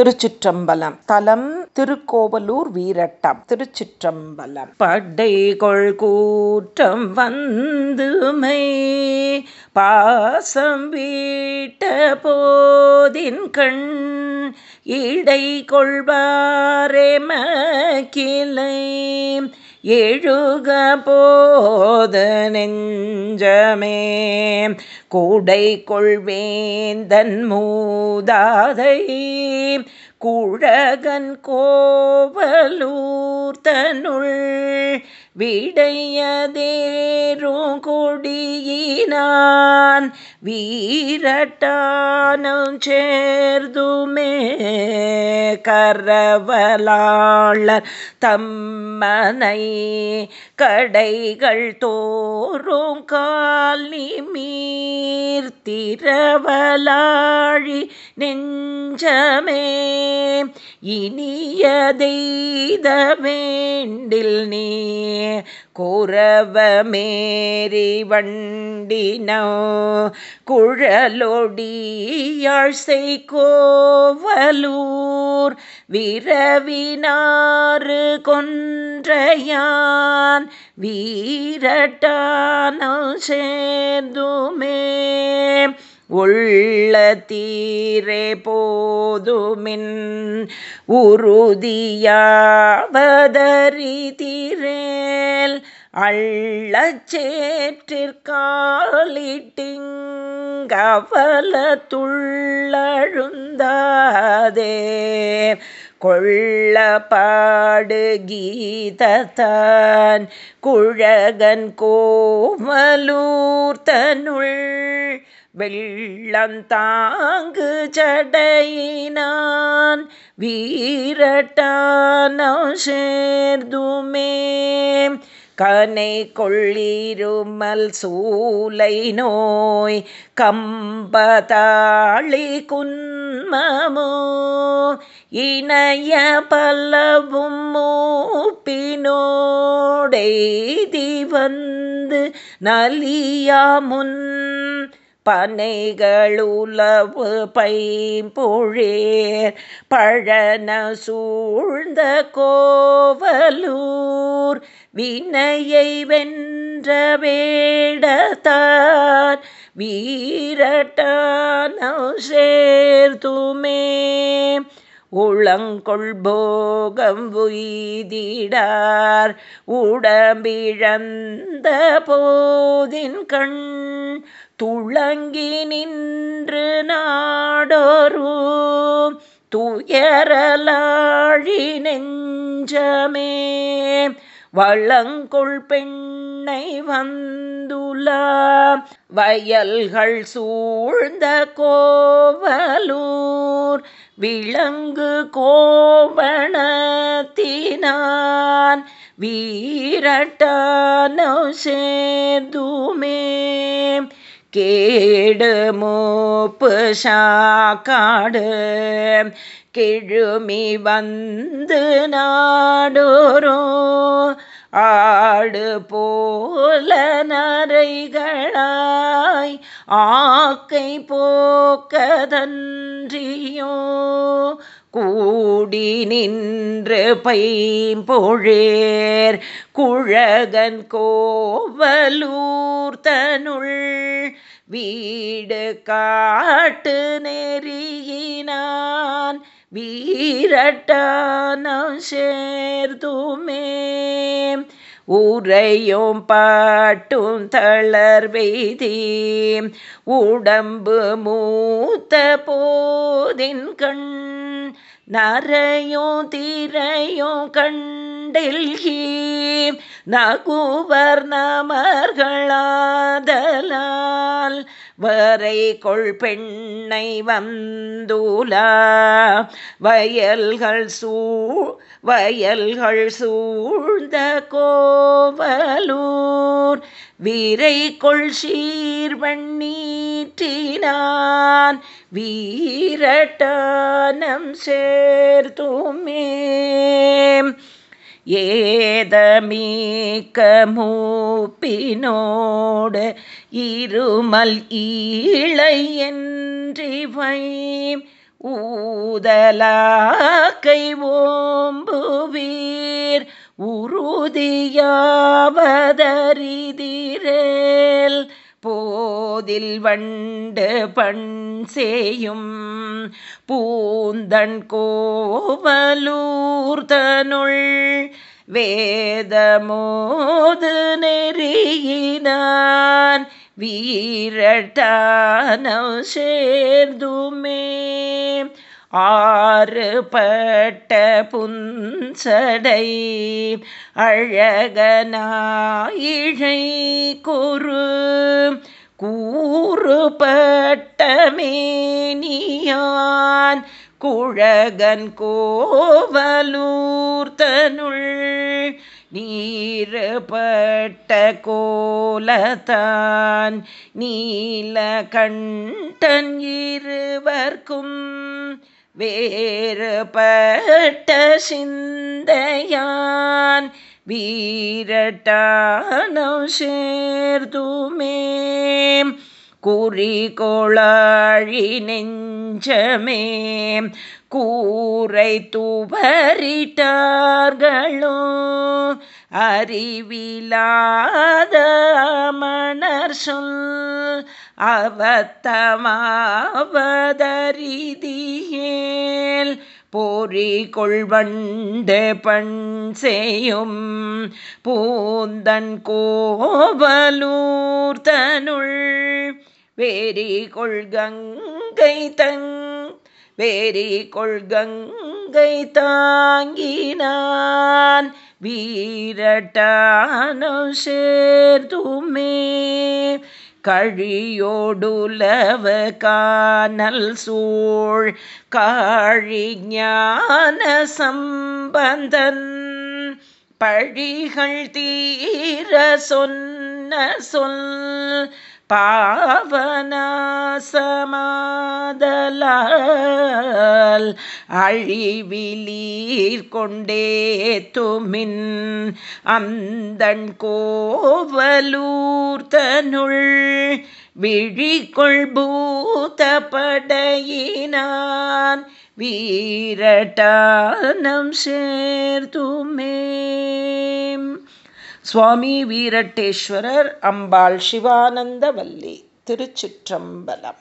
திருச்சிற்றம்பலம். தலம் திருக்கோவலூர் வீரட்டம். திருச்சிற்றம்பலம். படைகொள் கூற்றம் வந்துமை பாசம் வீட்ட போதின் கண் இடை கொள்வாரேமக்கிளை எழுக போத நெஞ்சமே கூடை கொள்வேந்தன் மூதாதை குழகன் கோவலூர் தனுள் விடையதேரும் கொடியினான் வீரட்டானம் சேர்துமே கரவலாளர் தம்மனை கடைகள் தோறும் கால் நிமீர் நெஞ்சமே. இனிய தெய்த வேண்டில் நீ குறவமேரி வண்டினோ குழலொடியாழ்சை கோவலூர் விரவினாறு கொன்றையான் வீரட்டானோ சேர்ந்துமே. உள்ள தீரே போதுமின் உறுதியாவதறி தீரேல் அள்ளச்சேற்றிற்காலிட்டிங்கவல கொள்ளப்பாடு கீதத்தான் குழகன் கோமலூர்த்தனுள் வெள்ளந்தாங்கு ஜடையினான் வீரட்டான சேர்துமே கனை கொள்ளிருமல் சூலை நோய் கம்பதாளி குன்மமோ. இணைய பல்லவும் மூப்பினோடெய்தி வந்து நலியா முன் பனைகளுளவு பைம்பொழேர் பழன சூழ்ந்த கோவலூர் வினையை வென்ற வேடத்தான் வீரட்டான சேர்த்துமே. உளங்கொள் போகம் உய்திடார் உடம்பிழந்த போதின் கண் துளங்கி நின்று நாடொரு துயரலாழி நெஞ்சமே. வளங்கொள் பெண்ணை வந்துலா வயல்கள் சூழ்ந்த கோவலூர் விளங்கு கோவணத்தினான் வீரட்டானோ சேதுமே. கேடு மூப்பு சாக்காடு கிழுமி வந்து நாடோரோ ஆடு போல நரைகளாய் ஆக்கை போக்கதன்றியோ. கூடி நின்று பைம்பொழேர் குழகன் கோவலூர் தனுள் வீடு காட்டு நெறியினான் வீரட்டானம் சேர்துமே உரையும் பாட்டும் தளர்வெய்தி உடம்பு மூத்த போதின் கண் நரையும் தீரையும் கண்டில்கி நகுவர் நமர்களாதலால் வரை கொள் பெண்ணை வந்துலா. வயல்கள் சூழ் வயல்கள் சூழ்ந்த கோவலூர் வீரை கொள் சீர்வண்ணீற்றினான் வீரட்டானம் சேர்த்துமே ஏதமீக்க மூப்பினோடு இருமல் ஈழை என்றிவை ஊதலாக்கை ஓம்புவீர் உறுதியாவதறிதிரேல் போதில் வண்டு பண் செய்யும் பூந்தன் கோவலூர்தனுள் வேதமோது நெறியினான் வீரட்டான சேர்துமே ஆறுபட்ட புன்சடை அழகனாயிழை குரு கூறுபட்ட மேனியான் குழகன் கோவலூர்த்தனுள் நீருபட்ட கோலத்தான் நீல கண்டன் இருவர்க்கும் வேறுபட்ட சிந்தையான் வீரட்டானம் சேர்துமே குறிகோளாழி நெஞ்சமே கூரை துவரிட்டார்களோ? அறிவிலாத மணர் சொல் அவத்தமாவதரிதியே. போரி கொள்வண்டு பண் செய்யும் பூந்தன் கோவலூர் தனுள். வேரி கொள்கங்கை தங் வேரி கொள்கங்கை தாங்கினான். வீரட்டானோ சேர்துமே கழியோடுலவ காணல் சூழ் காழி ஞான சம்பந்தன். பழிகள் தீர சொன்ன சொல் பாவனாசமாதலால் அழிவிலீர் கொண்டே துமின் அந்தன் கோவலூர்த்தனுள் விழிகொள் பூத படையினான் வீரட்டானம் சேர்த்துமே. சுவாமி வீரட்டேஸ்வரர் அம்பாள் சிவானந்தவல்லி திருச்சிற்றம்பலம்.